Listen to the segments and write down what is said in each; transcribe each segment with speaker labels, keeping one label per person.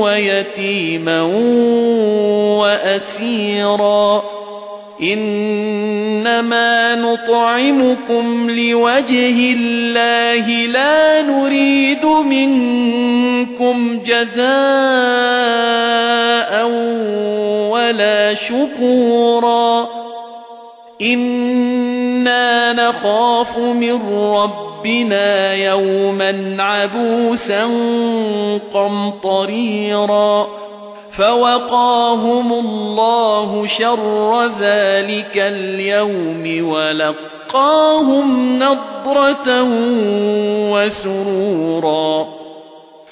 Speaker 1: وَيَتِيمًا وَأَسِيرًا إِنَّمَا نُطْعِمُكُمْ لِوَجْهِ اللَّهِ لَا نُرِيدُ مِنكُمْ جَزَاءً وَلَا شُكُورًا إِنَّا نَخَافُ مِن رَّبِّنَا يَوْمًا عَبُوسًا قَمْطَرِيرًا فَوَقَاهُمُ اللَّهُ شَرَّ ذَلِكَ الْيَوْمِ وَلَقَّاهُمْ نَضْرَةً وَسُرُورًا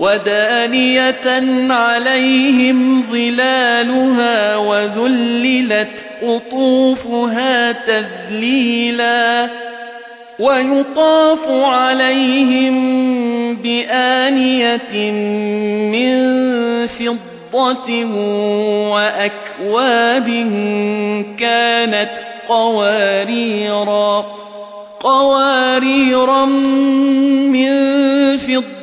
Speaker 1: وَدَانِيَةً عَلَيْهِمْ ظِلَالُهَا وَذُلِّلَتْ قُطُوفُهَا تَذْلِيلًا وَيُطَافُ عَلَيْهِم بِآنِيَةٍ مِّن فِضَّةٍ وَأَكْوَابٍ كَانَتْ قَوَارِيرَا قَوَارِيرَ مِن فِضَّةٍ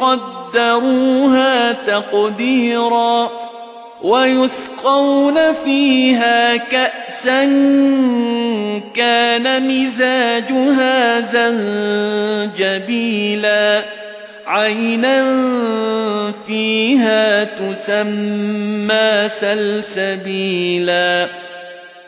Speaker 1: قَدَّرُوهَا تَقْدِيرًا وَيُسْقَوْنَ فِيهَا كَأْسًا كَانَ مِزَاجُهَا زَنجَبِيلًا عَيْنًا فِيهَا تُسَمَّى سَلْسَبِيلًا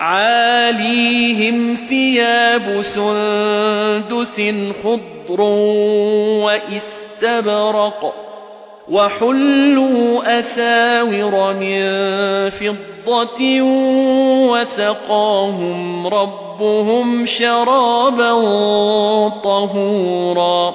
Speaker 1: عَالِيهِمْ ثِيَابُ سُندُسٍ خُضْرٌ وَإِسْتَبْرَقٌ وَحُلُّوا أَسَاوِرَ مِن فِضَّةٍ وَسَقَاهُمْ رَبُّهُمْ شَرَابًا طَهُورًا